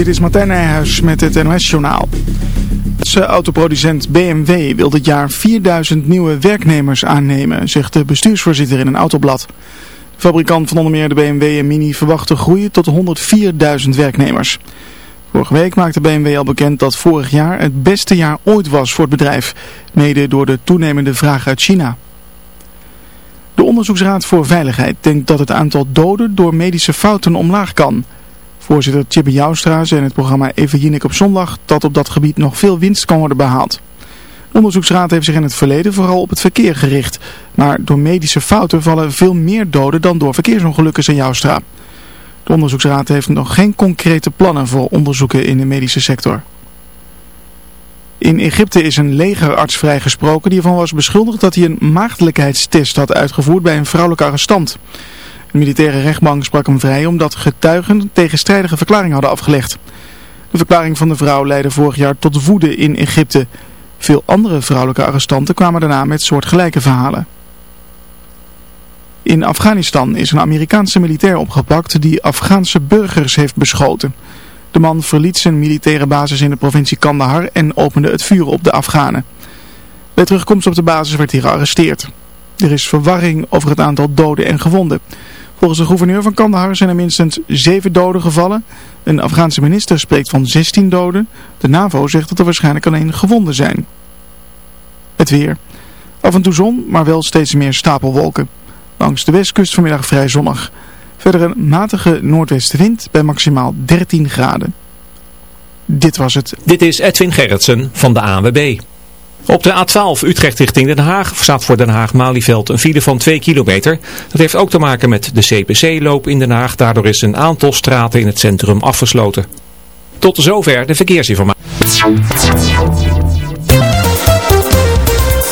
Dit is Martijn Nijhuis met het NOS-journaal. De autoproducent BMW wil dit jaar 4000 nieuwe werknemers aannemen, zegt de bestuursvoorzitter in een autoblad. Fabrikant van onder meer de BMW en Mini verwacht groeien tot 104.000 werknemers. Vorige week maakte BMW al bekend dat vorig jaar het beste jaar ooit was voor het bedrijf, mede door de toenemende vraag uit China. De Onderzoeksraad voor Veiligheid denkt dat het aantal doden door medische fouten omlaag kan... Voorzitter Tjibbe Joustra zei in het programma Even Jinek op zondag dat op dat gebied nog veel winst kan worden behaald. De onderzoeksraad heeft zich in het verleden vooral op het verkeer gericht. Maar door medische fouten vallen veel meer doden dan door verkeersongelukken, zei Joustra. De onderzoeksraad heeft nog geen concrete plannen voor onderzoeken in de medische sector. In Egypte is een legerarts vrijgesproken die ervan was beschuldigd dat hij een maagdelijkheidstest had uitgevoerd bij een vrouwelijke arrestant. De militaire rechtbank sprak hem vrij omdat getuigen tegenstrijdige verklaringen hadden afgelegd. De verklaring van de vrouw leidde vorig jaar tot woede in Egypte. Veel andere vrouwelijke arrestanten kwamen daarna met soortgelijke verhalen. In Afghanistan is een Amerikaanse militair opgepakt die Afghaanse burgers heeft beschoten. De man verliet zijn militaire basis in de provincie Kandahar en opende het vuur op de Afghanen. Bij terugkomst op de basis werd hij gearresteerd. Er is verwarring over het aantal doden en gewonden. Volgens de gouverneur van Kandahar zijn er minstens zeven doden gevallen. Een Afghaanse minister spreekt van 16 doden. De NAVO zegt dat er waarschijnlijk alleen gewonden zijn. Het weer. Af en toe zon, maar wel steeds meer stapelwolken. Langs de westkust vanmiddag vrij zonnig. Verder een matige noordwestenwind bij maximaal 13 graden. Dit was het. Dit is Edwin Gerritsen van de ANWB. Op de A12 Utrecht richting Den Haag staat voor Den Haag-Malieveld een file van 2 kilometer. Dat heeft ook te maken met de CPC-loop in Den Haag. Daardoor is een aantal straten in het centrum afgesloten. Tot zover de verkeersinformatie.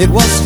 It was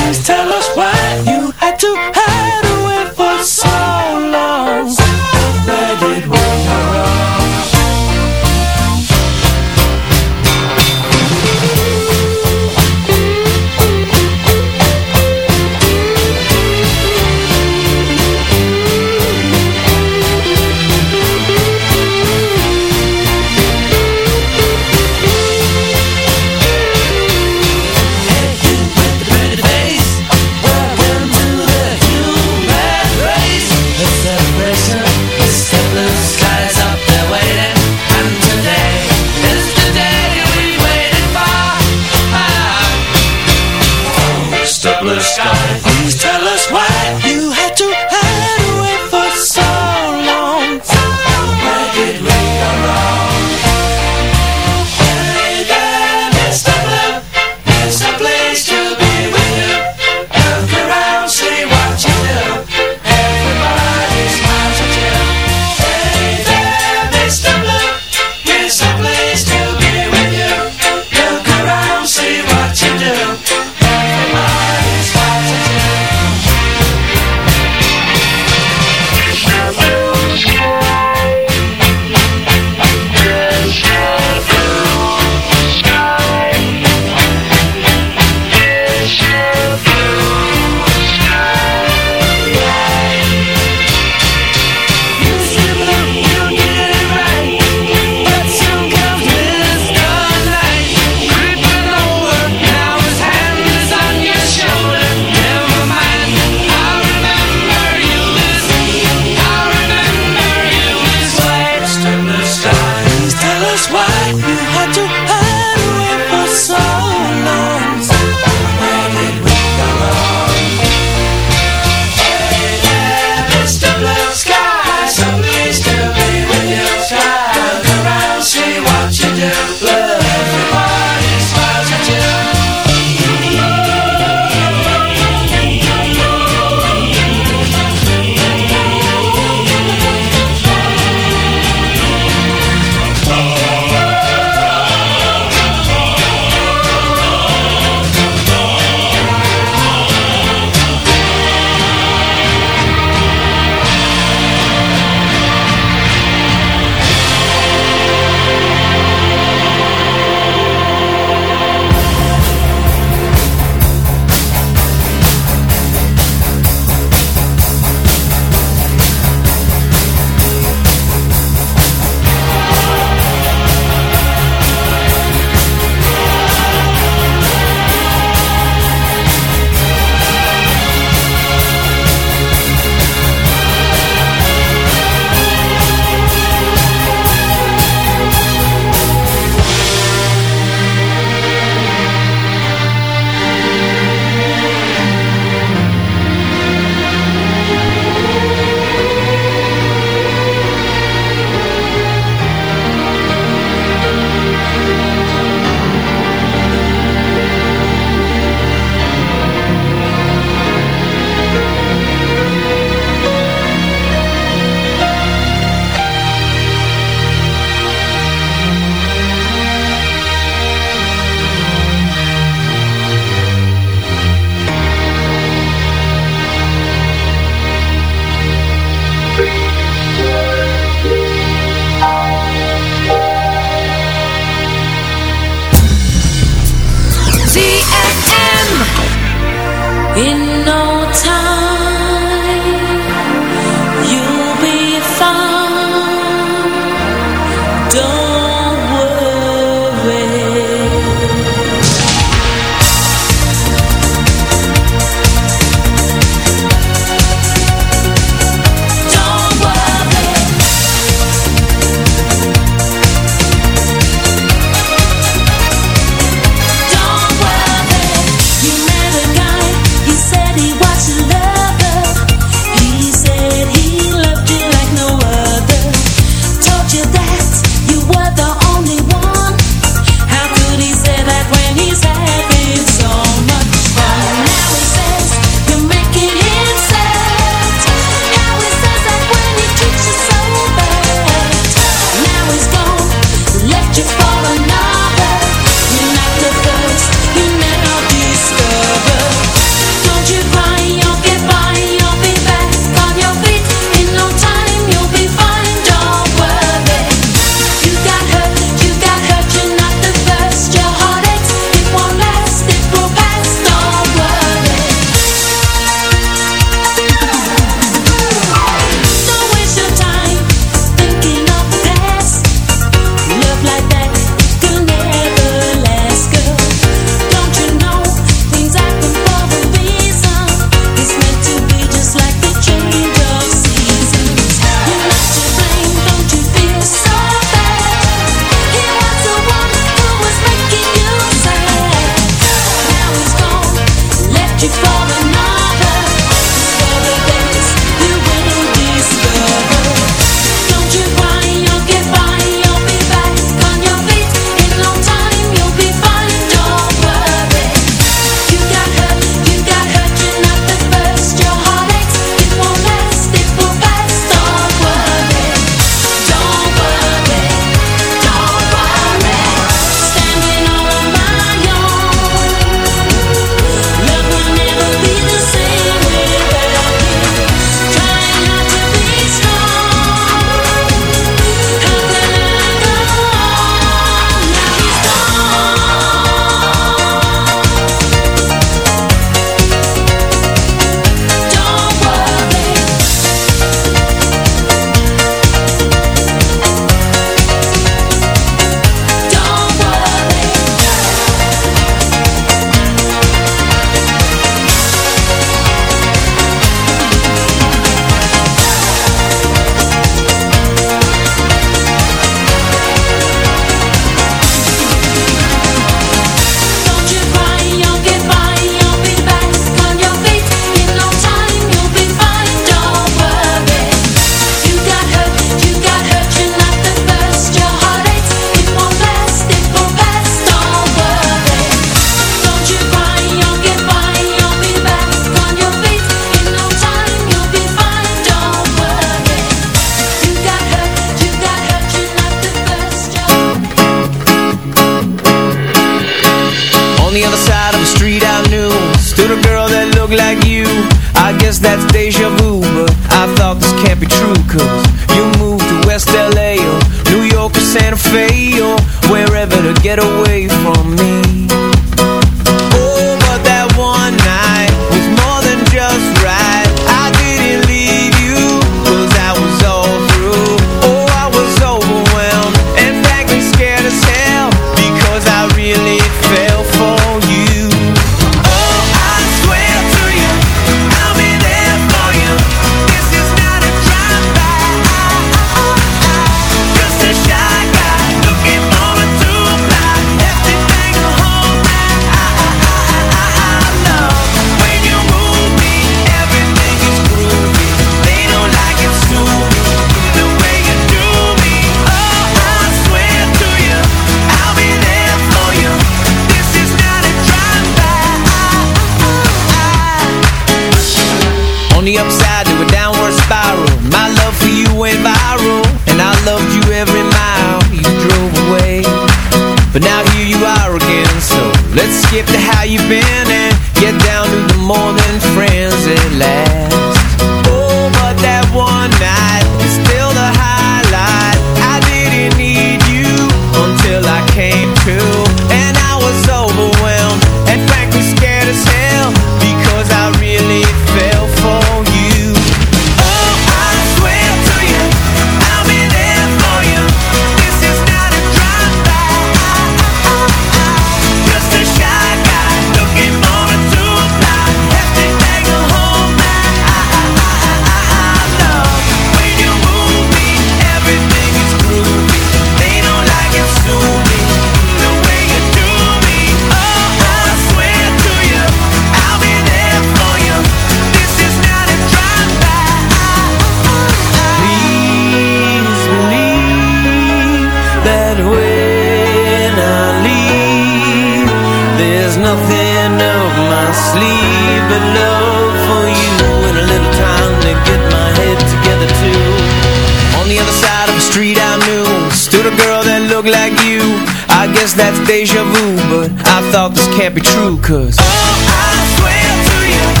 can't be true, cause Oh, I swear to you.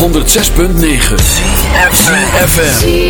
106.9 FM.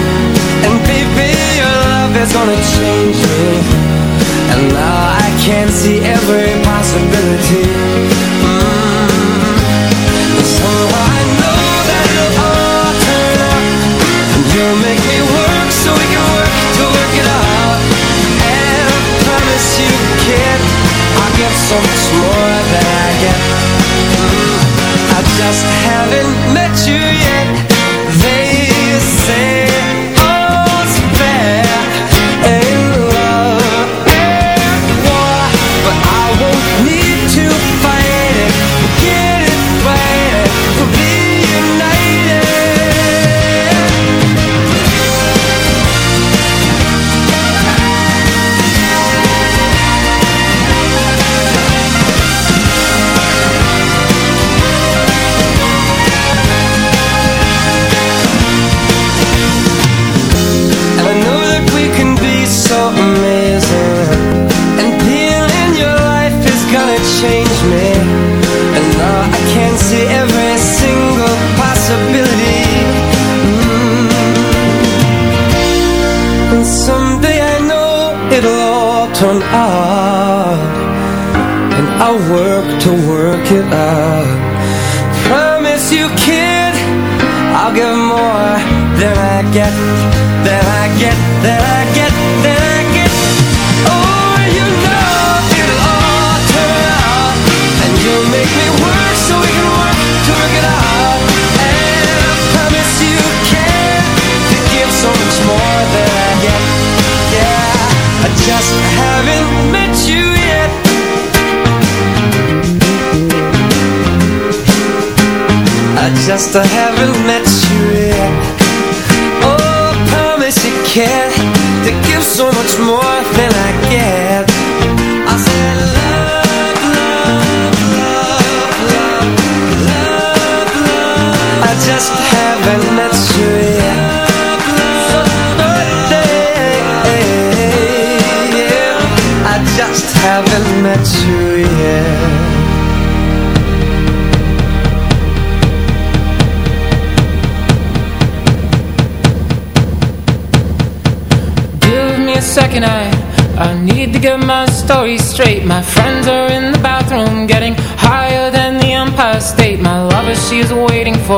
is gonna change me And now I can see every possibility. Mm. So I know that it'll all turn out And you'll make me work so we can work to work it out. And I promise you, kid I'll get so much more than I get. Mm, I just haven't met you yet to heaven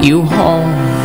you home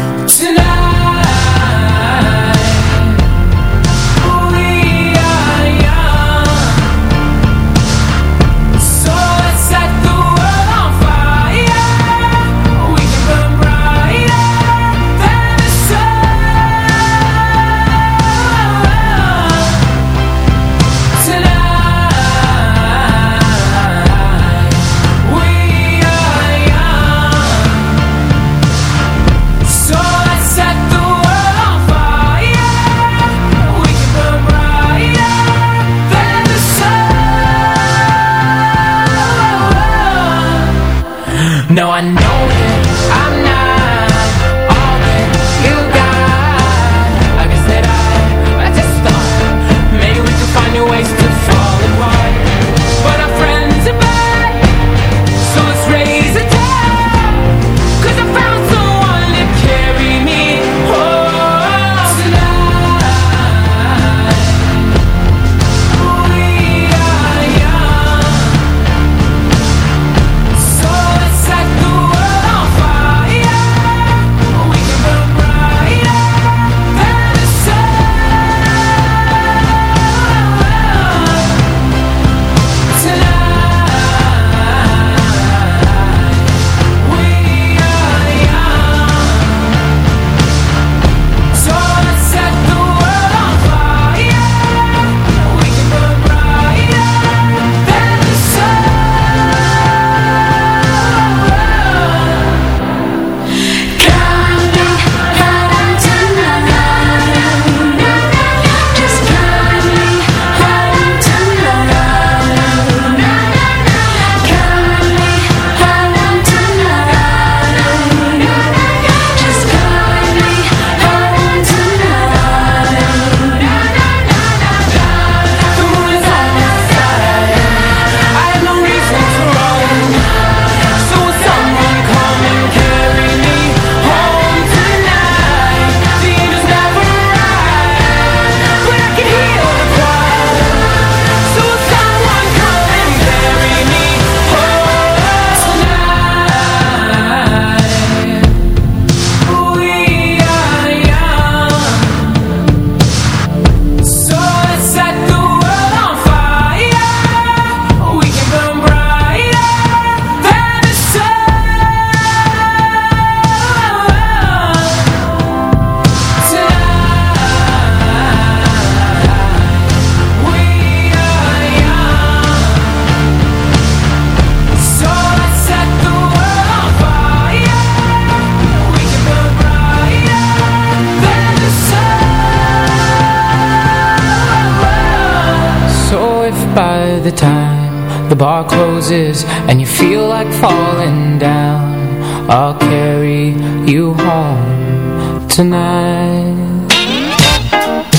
tonight.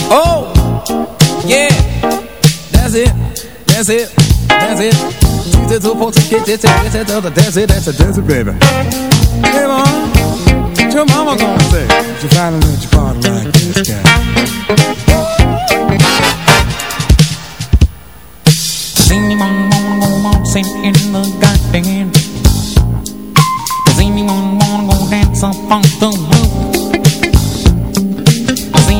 Oh, yeah. That's it, that's it, that's it. Choose it to post to get it, get it, that's it, that's it, that's it, baby. Hey, mom, what your mama gonna say? You finally let your partner like this guy. Sing mom, mom, mom, mom, sing in the garden. Does anyone wanna go dance up on the roof?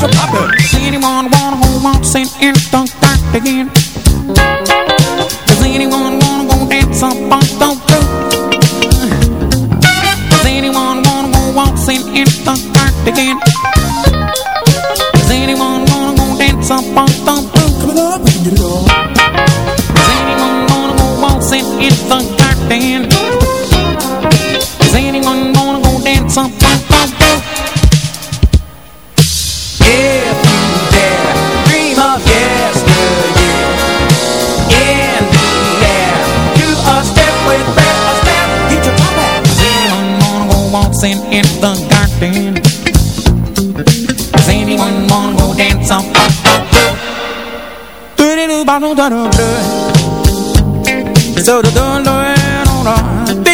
get to poppin'. Does anyone wanna go waltzing in the dark again? Does anyone wanna go dance up on the roof? Does anyone wanna go waltzing in the dark again? Does anyone wanna go dance on? Do do do ba. So do do.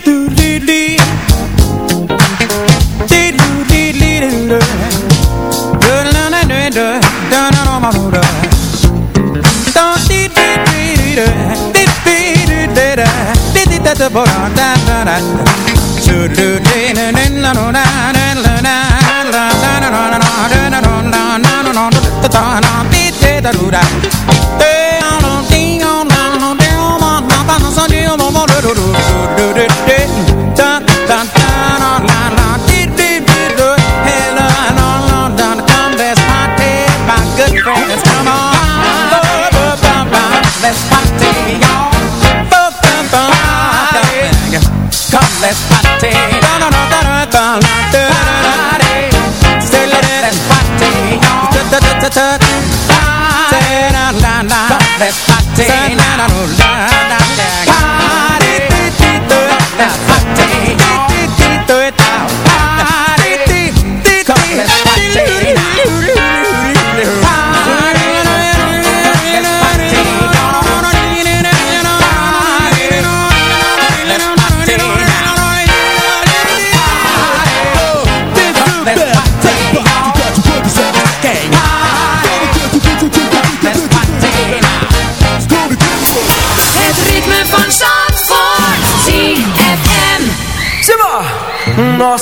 do do do Let's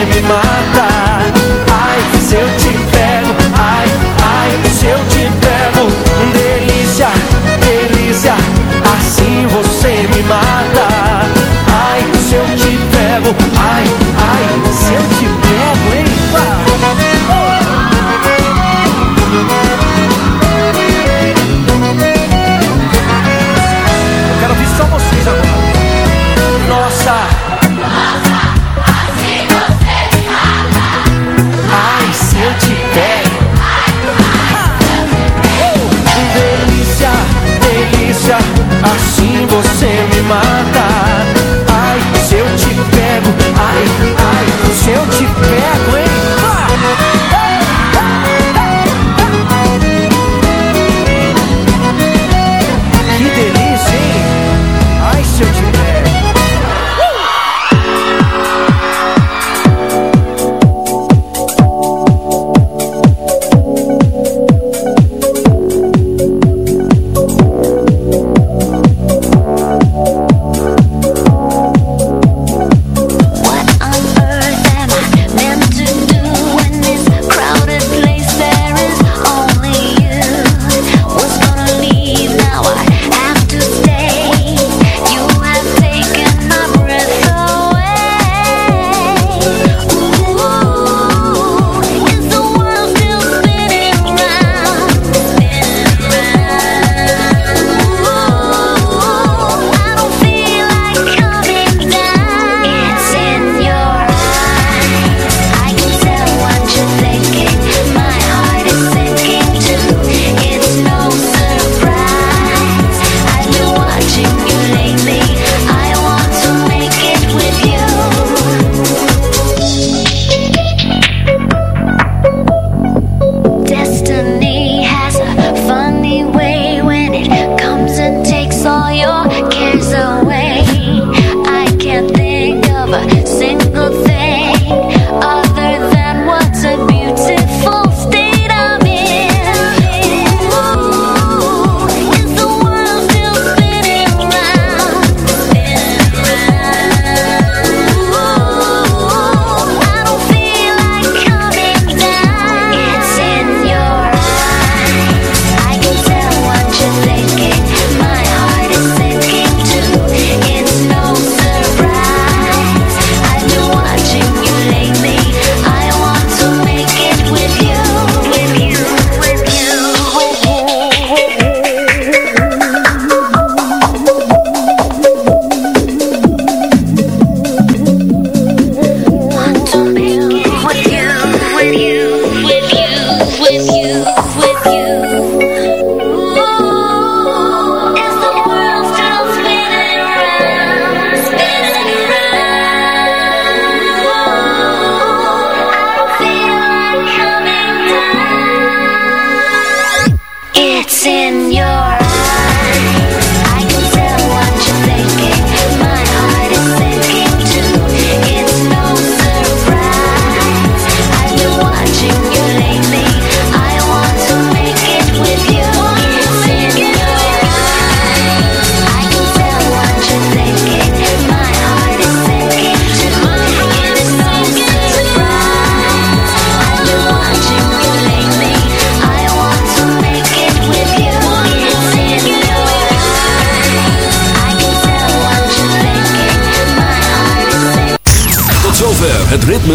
in my